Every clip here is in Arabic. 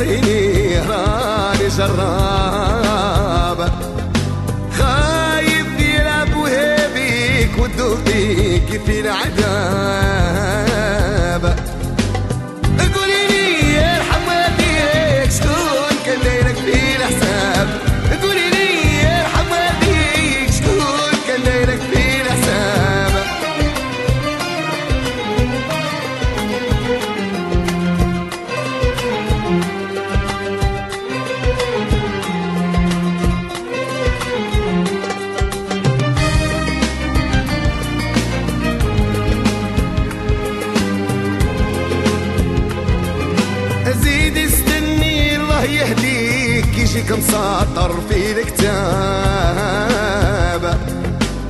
سقسيني راني جراب. خايف يلعب وهيبيك ودوبيك في العذاب يجيك مسطر في الكتاب.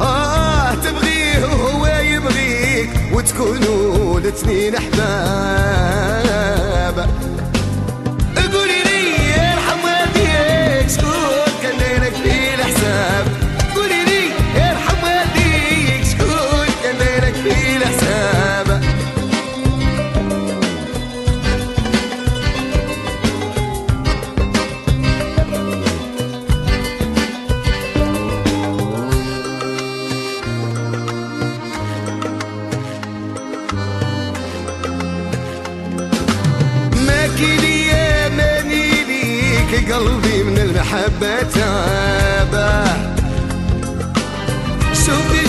آه تبغيه وهو يبغيك وتكونوا الاثنين أحباب. من المحبة تابه شوفي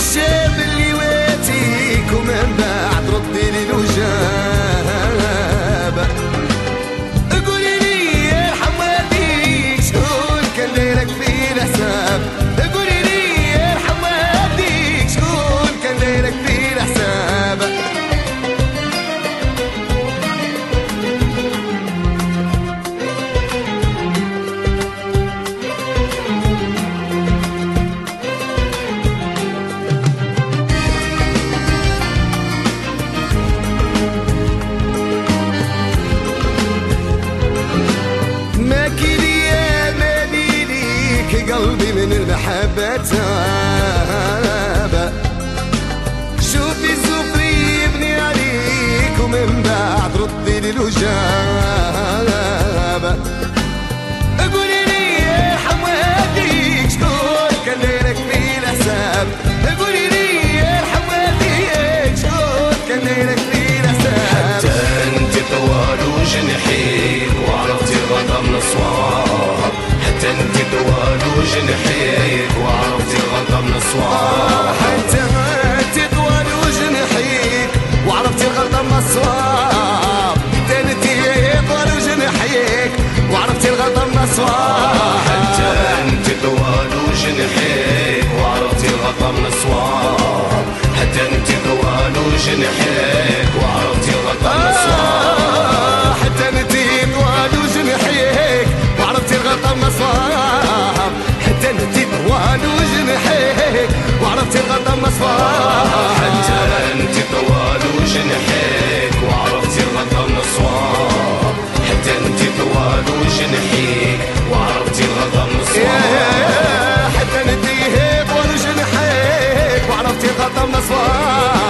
تاب شوفي سفري يبني عليك ومن بعد ردي لي الوجاب قولي لي ارحم والديك شكون كان دايرك في الحساب قولي لي ارحم والديك شكون كان دايرك في الحساب حتى أنت طوال وجنحيك وعرفتي الغلطة من الصواب. حتى انت طوال وجنحيك وعرفتي الغلطة من الصواب. حتى انت طوال وجنحيك وعرفتي الغلطة من الصواب. حتى انت طوال وجنحيك وعرفتي الغلطة من الصواب. حتى انت طوال وجنحيك وعرفتي الغلطة من الصواب. حتى انت طوال وجنحك وعرفتي الغدر نصوار وعرفتي الغدر نصوار